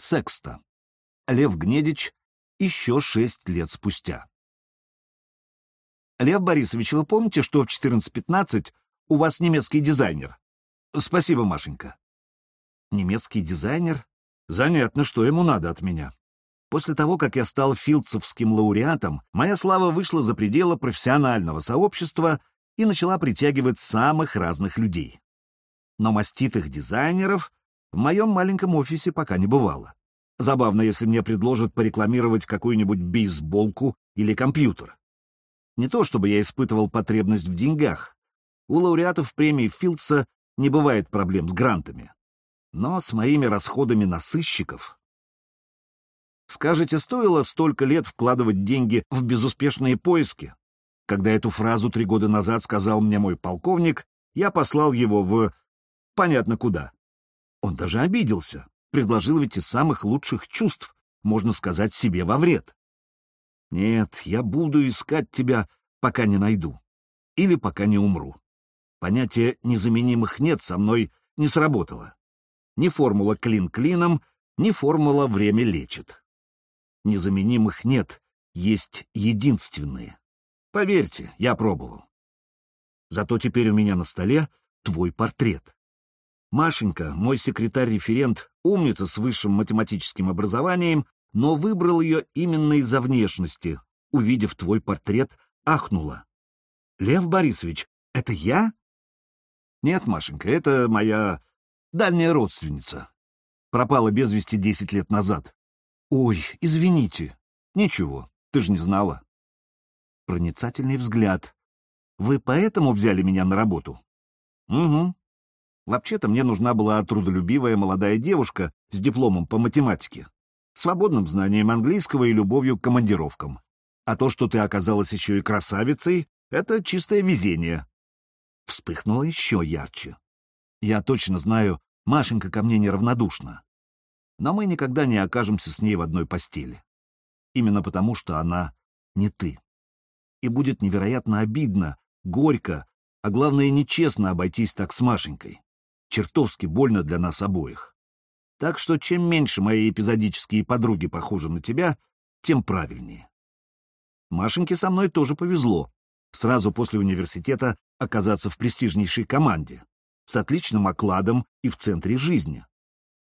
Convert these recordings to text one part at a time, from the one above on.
Секста. Лев Гнедич еще шесть лет спустя. Лев Борисович, вы помните, что в 14.15 у вас немецкий дизайнер? Спасибо, Машенька. Немецкий дизайнер? Занятно, что ему надо от меня. После того, как я стал филдсовским лауреатом, моя слава вышла за пределы профессионального сообщества и начала притягивать самых разных людей. Но маститых дизайнеров в моем маленьком офисе пока не бывало. Забавно, если мне предложат порекламировать какую-нибудь бейсболку или компьютер. Не то чтобы я испытывал потребность в деньгах. У лауреатов премии Филдса не бывает проблем с грантами. Но с моими расходами на сыщиков... Скажете, стоило столько лет вкладывать деньги в безуспешные поиски? Когда эту фразу три года назад сказал мне мой полковник, я послал его в... понятно куда. Он даже обиделся, предложил ведь из самых лучших чувств, можно сказать, себе во вред. Нет, я буду искать тебя, пока не найду. Или пока не умру. Понятие «незаменимых нет» со мной не сработало. Ни формула «клин клином», ни формула «время лечит». Незаменимых нет, есть единственные. Поверьте, я пробовал. Зато теперь у меня на столе твой портрет. Машенька, мой секретарь-референт, умница с высшим математическим образованием, но выбрал ее именно из-за внешности. Увидев твой портрет, ахнула. «Лев Борисович, это я?» «Нет, Машенька, это моя дальняя родственница. Пропала без вести десять лет назад». «Ой, извините». «Ничего, ты же не знала». Проницательный взгляд. «Вы поэтому взяли меня на работу?» «Угу. Вообще-то мне нужна была трудолюбивая молодая девушка с дипломом по математике, свободным знанием английского и любовью к командировкам. А то, что ты оказалась еще и красавицей, это чистое везение. Вспыхнуло еще ярче. Я точно знаю, Машенька ко мне неравнодушна. Но мы никогда не окажемся с ней в одной постели. Именно потому, что она не ты. И будет невероятно обидно, горько, а главное, нечестно обойтись так с Машенькой чертовски больно для нас обоих. Так что чем меньше мои эпизодические подруги похожи на тебя, тем правильнее. Машеньке со мной тоже повезло. Сразу после университета оказаться в престижнейшей команде, с отличным окладом и в центре жизни.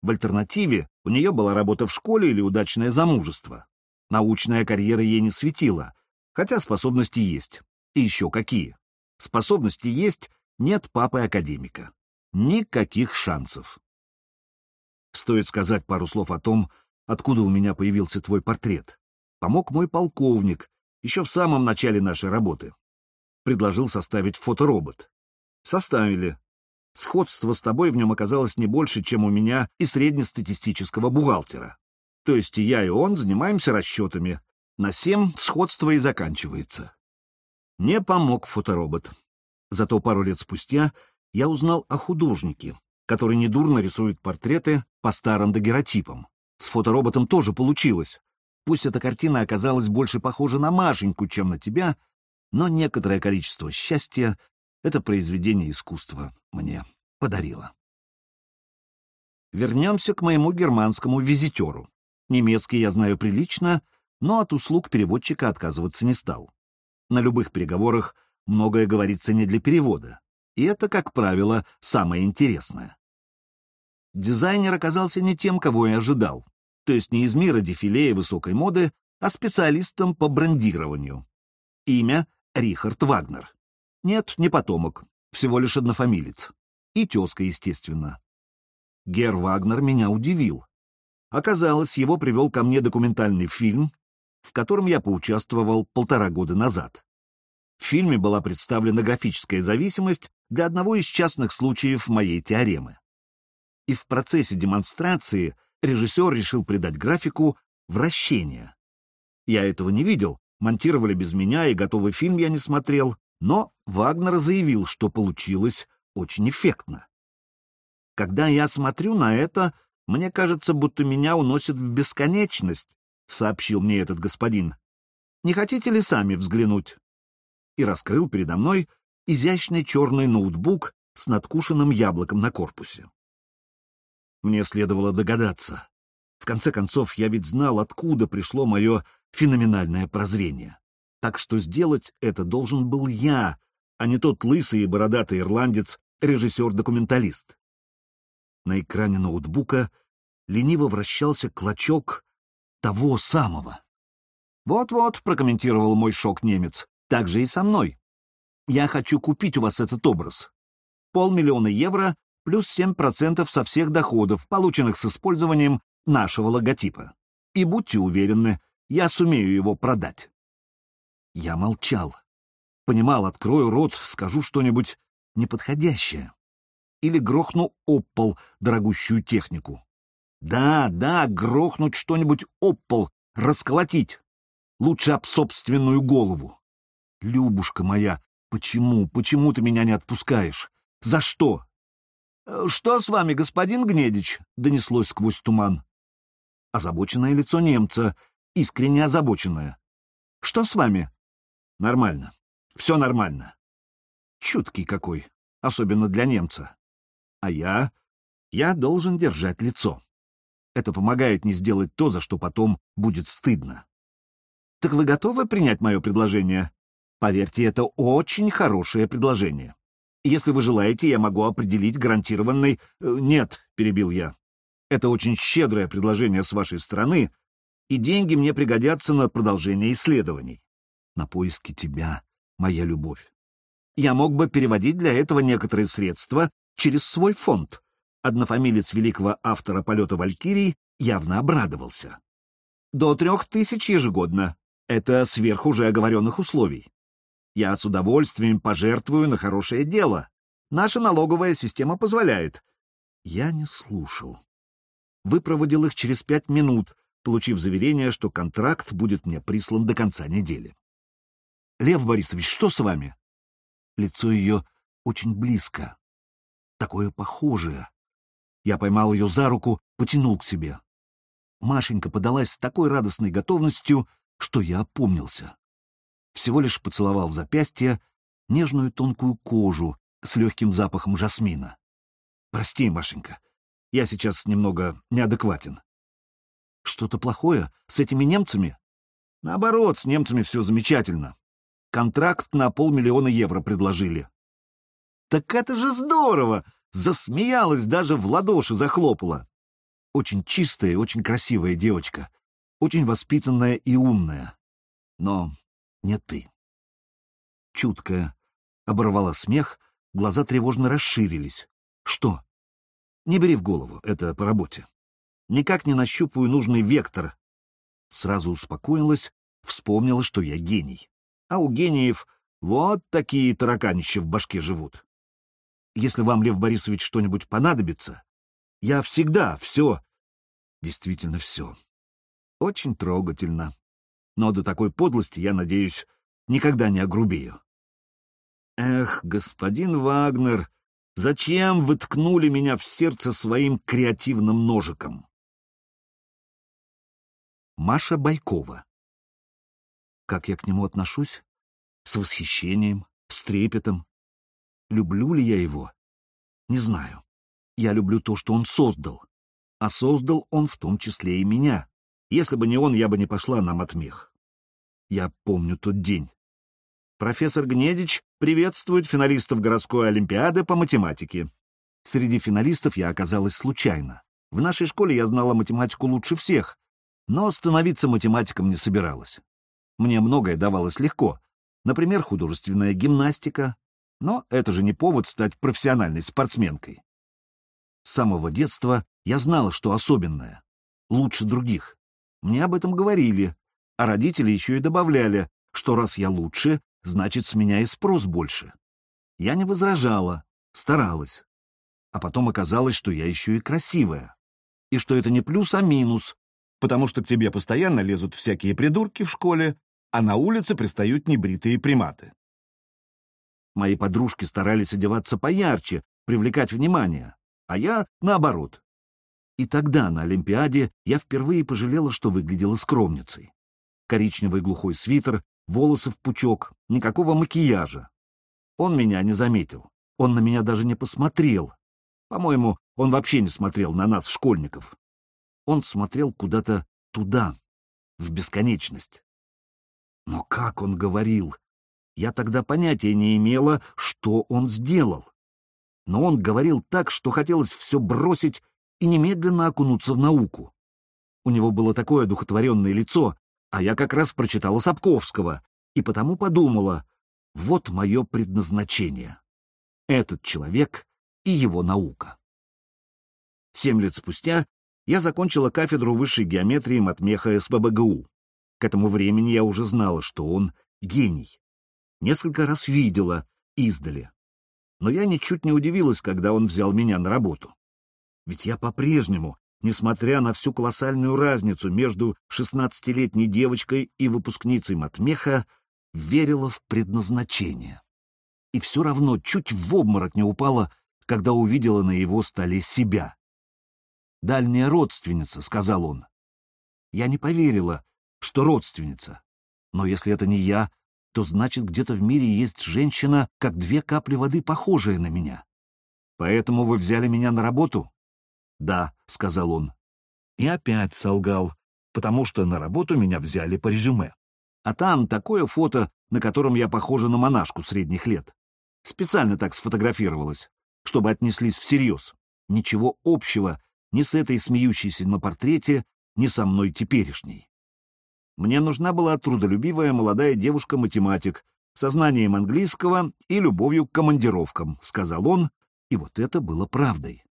В альтернативе у нее была работа в школе или удачное замужество. Научная карьера ей не светила, хотя способности есть. И еще какие. Способности есть, нет папы-академика никаких шансов. Стоит сказать пару слов о том, откуда у меня появился твой портрет. Помог мой полковник, еще в самом начале нашей работы. Предложил составить фоторобот. Составили. Сходство с тобой в нем оказалось не больше, чем у меня и среднестатистического бухгалтера. То есть и я, и он занимаемся расчетами. На семь сходство и заканчивается. Не помог фоторобот. Зато пару лет спустя я узнал о художнике, который недурно рисует портреты по старым дагеротипам. С фотороботом тоже получилось. Пусть эта картина оказалась больше похожа на Машеньку, чем на тебя, но некоторое количество счастья это произведение искусства мне подарило. Вернемся к моему германскому визитеру. Немецкий я знаю прилично, но от услуг переводчика отказываться не стал. На любых переговорах многое говорится не для перевода, и это, как правило, самое интересное. Дизайнер оказался не тем, кого я ожидал, то есть не из мира дефиле и высокой моды, а специалистом по брендированию. Имя — Рихард Вагнер. Нет, не потомок, всего лишь однофамилец. И тезка, естественно. Гер Вагнер меня удивил. Оказалось, его привел ко мне документальный фильм, в котором я поучаствовал полтора года назад. В фильме была представлена графическая зависимость для одного из частных случаев моей теоремы. И в процессе демонстрации режиссер решил придать графику вращение. Я этого не видел, монтировали без меня, и готовый фильм я не смотрел, но Вагнер заявил, что получилось очень эффектно. Когда я смотрю на это, мне кажется, будто меня уносит в бесконечность, сообщил мне этот господин. Не хотите ли сами взглянуть? И раскрыл передо мной изящный черный ноутбук с надкушенным яблоком на корпусе. Мне следовало догадаться. В конце концов, я ведь знал, откуда пришло мое феноменальное прозрение. Так что сделать это должен был я, а не тот лысый и бородатый ирландец, режиссер-документалист. На экране ноутбука лениво вращался клочок того самого. «Вот-вот», — прокомментировал мой шок-немец, — «так же и со мной. Я хочу купить у вас этот образ. Полмиллиона евро плюс 7% со всех доходов, полученных с использованием нашего логотипа. И будьте уверены, я сумею его продать. Я молчал. Понимал, открою рот, скажу что-нибудь неподходящее. Или грохну об пол дорогущую технику. Да, да, грохнуть что-нибудь об пол, расколотить. Лучше об собственную голову. Любушка моя, почему, почему ты меня не отпускаешь? За что? «Э, «Что с вами, господин Гнедич?» — донеслось сквозь туман. Озабоченное лицо немца, искренне озабоченное. «Что с вами?» «Нормально. Все нормально». Чуткий какой, особенно для немца. А я... Я должен держать лицо. Это помогает не сделать то, за что потом будет стыдно. Так вы готовы принять мое предложение? Поверьте, это очень хорошее предложение. Если вы желаете, я могу определить гарантированный... Э, нет, перебил я. Это очень щедрое предложение с вашей стороны, и деньги мне пригодятся на продолжение исследований. На поиски тебя, моя любовь. Я мог бы переводить для этого некоторые средства через свой фонд. Однофамилец великого автора полета Валькирий явно обрадовался. До трех тысяч ежегодно. Это сверх уже оговоренных условий. Я с удовольствием пожертвую на хорошее дело. Наша налоговая система позволяет. Я не слушал выпроводил их через пять минут, получив заверение, что контракт будет мне прислан до конца недели. «Лев Борисович, что с вами?» Лицо ее очень близко, такое похожее. Я поймал ее за руку, потянул к себе. Машенька подалась с такой радостной готовностью, что я опомнился. Всего лишь поцеловал запястье, нежную тонкую кожу с легким запахом жасмина. «Прости, Машенька, я сейчас немного неадекватен. Что-то плохое с этими немцами? Наоборот, с немцами все замечательно. Контракт на полмиллиона евро предложили. Так это же здорово! Засмеялась, даже в ладоши захлопала. Очень чистая очень красивая девочка. Очень воспитанная и умная. Но не ты. Чуткая. Оборвала смех, глаза тревожно расширились. Что? Не бери в голову, это по работе. Никак не нащупаю нужный вектор. Сразу успокоилась, вспомнила, что я гений. А у гениев вот такие тараканища в башке живут. Если вам, Лев Борисович, что-нибудь понадобится, я всегда все, действительно все. Очень трогательно. Но до такой подлости, я надеюсь, никогда не огрубею. Эх, господин Вагнер, Зачем вы ткнули меня в сердце своим креативным ножиком? Маша Байкова. Как я к нему отношусь? С восхищением, с трепетом. Люблю ли я его? Не знаю. Я люблю то, что он создал. А создал он в том числе и меня. Если бы не он, я бы не пошла на матмех. Я помню тот день. Профессор Гнедич приветствует финалистов городской олимпиады по математике. Среди финалистов я оказалась случайно. В нашей школе я знала математику лучше всех, но становиться математиком не собиралась. Мне многое давалось легко, например, художественная гимнастика, но это же не повод стать профессиональной спортсменкой. С самого детства я знала, что особенное, лучше других. Мне об этом говорили, а родители еще и добавляли, что раз я лучше, значит, с меня и спрос больше. Я не возражала, старалась. А потом оказалось, что я еще и красивая. И что это не плюс, а минус, потому что к тебе постоянно лезут всякие придурки в школе, а на улице пристают небритые приматы. Мои подружки старались одеваться поярче, привлекать внимание, а я наоборот. И тогда на Олимпиаде я впервые пожалела, что выглядела скромницей. Коричневый глухой свитер, волосы в пучок, никакого макияжа. Он меня не заметил, он на меня даже не посмотрел. По-моему, он вообще не смотрел на нас, школьников. Он смотрел куда-то туда, в бесконечность. Но как он говорил? Я тогда понятия не имела, что он сделал. Но он говорил так, что хотелось все бросить и немедленно окунуться в науку. У него было такое духотворенное лицо, а я как раз прочитала Сапковского, и потому подумала, вот мое предназначение. Этот человек и его наука. Семь лет спустя я закончила кафедру высшей геометрии Матмеха СПБГУ. К этому времени я уже знала, что он гений. Несколько раз видела, издали. Но я ничуть не удивилась, когда он взял меня на работу. Ведь я по-прежнему, несмотря на всю колоссальную разницу между шестнадцатилетней девочкой и выпускницей Матмеха, верила в предназначение. И все равно чуть в обморок не упала, когда увидела на его столе себя. «Дальняя родственница», — сказал он. Я не поверила, что родственница. Но если это не я, то значит, где-то в мире есть женщина, как две капли воды, похожая на меня. Поэтому вы взяли меня на работу? Да, сказал он. И опять солгал, потому что на работу меня взяли по резюме. А там такое фото, на котором я похожа на монашку средних лет. Специально так сфотографировалась, чтобы отнеслись всерьез. Ничего общего ни с этой смеющейся на портрете, ни со мной теперешней. Мне нужна была трудолюбивая молодая девушка-математик со знанием английского и любовью к командировкам, сказал он, и вот это было правдой.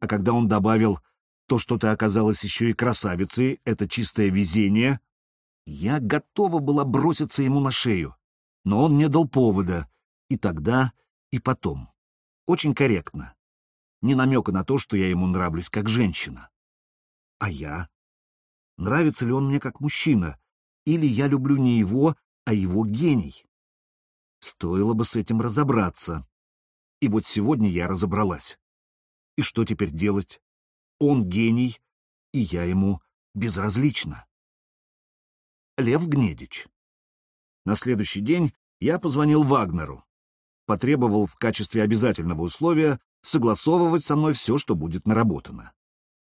А когда он добавил «то, что ты оказалась еще и красавицей, это чистое везение», я готова была броситься ему на шею, но он не дал повода, и тогда, и потом. Очень корректно. Ни намека на то, что я ему нравлюсь как женщина. А я? Нравится ли он мне как мужчина? Или я люблю не его, а его гений? Стоило бы с этим разобраться. И вот сегодня я разобралась. И что теперь делать? Он гений, и я ему безразлична. Лев Гнедич. На следующий день я позвонил Вагнеру. Потребовал в качестве обязательного условия согласовывать со мной все, что будет наработано.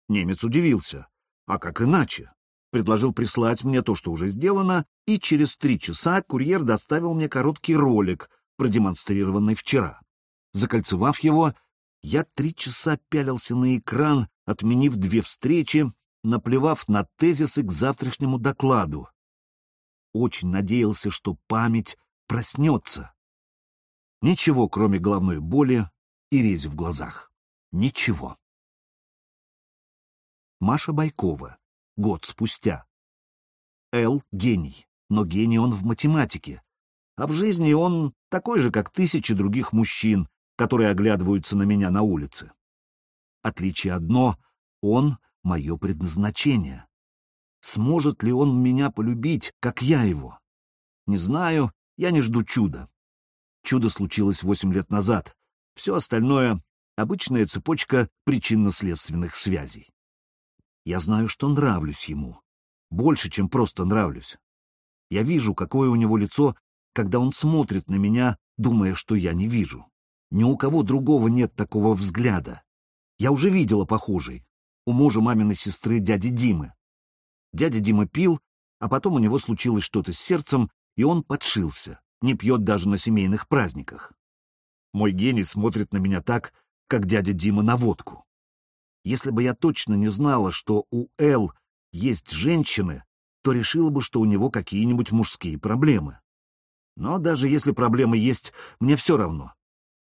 Немец удивился. А как иначе? Предложил прислать мне то, что уже сделано, и через три часа курьер доставил мне короткий ролик, продемонстрированный вчера. Закольцевав его, я три часа пялился на экран, отменив две встречи, наплевав на тезисы к завтрашнему докладу. Очень надеялся, что память проснется. Ничего, кроме головной боли, и резь в глазах. Ничего. Маша Байкова. Год спустя. Эл — гений, но гений он в математике. А в жизни он такой же, как тысячи других мужчин, которые оглядываются на меня на улице. Отличие одно — он — мое предназначение. Сможет ли он меня полюбить, как я его? Не знаю, я не жду чуда. Чудо случилось восемь лет назад, все остальное — обычная цепочка причинно-следственных связей. Я знаю, что нравлюсь ему. Больше, чем просто нравлюсь. Я вижу, какое у него лицо, когда он смотрит на меня, думая, что я не вижу. Ни у кого другого нет такого взгляда. Я уже видела похожий. У мужа маминой сестры дяди Димы. Дядя Дима пил, а потом у него случилось что-то с сердцем, и он подшился, не пьет даже на семейных праздниках. Мой гений смотрит на меня так, как дядя Дима на водку. Если бы я точно не знала, что у Эл есть женщины, то решила бы, что у него какие-нибудь мужские проблемы. Но даже если проблемы есть, мне все равно.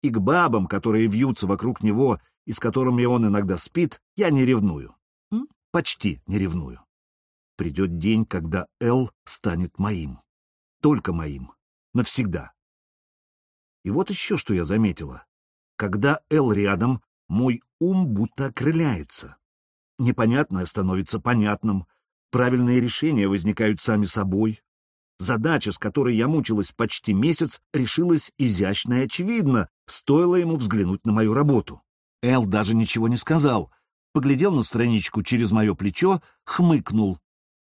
И к бабам, которые вьются вокруг него и с которыми он иногда спит, я не ревную. Почти не ревную. Придет день, когда Эл станет моим. Только моим. Навсегда. И вот еще что я заметила. Когда Эл рядом, мой ум будто окрыляется. Непонятное становится понятным, правильные решения возникают сами собой. Задача, с которой я мучилась почти месяц, решилась изящно и очевидно, стоило ему взглянуть на мою работу. Эл даже ничего не сказал, поглядел на страничку через мое плечо, хмыкнул.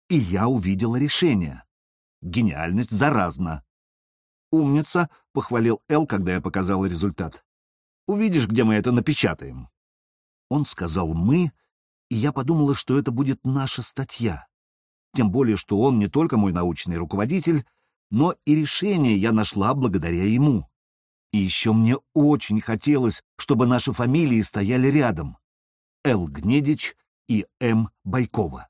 И я увидела решение. Гениальность заразна. «Умница», — похвалил Эл, когда я показал результат. «Увидишь, где мы это напечатаем». Он сказал «мы», и я подумала, что это будет наша статья. Тем более, что он не только мой научный руководитель, но и решение я нашла благодаря ему. И еще мне очень хотелось, чтобы наши фамилии стояли рядом. Л. Гнедич и М. Байкова.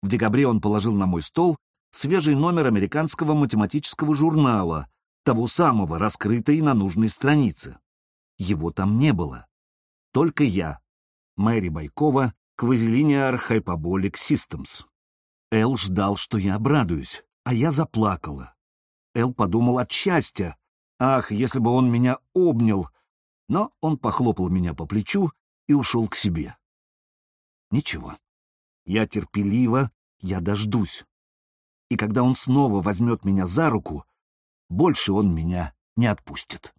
В декабре он положил на мой стол свежий номер американского математического журнала, того самого, раскрытый на нужной странице. Его там не было. Только я, Мэри Байкова, Квазилиниар Hyperbolic Systems. Эл ждал, что я обрадуюсь, а я заплакала. Эл подумал от счастья. Ах, если бы он меня обнял! Но он похлопал меня по плечу и ушел к себе. Ничего. Я терпеливо, я дождусь. И когда он снова возьмет меня за руку, больше он меня не отпустит.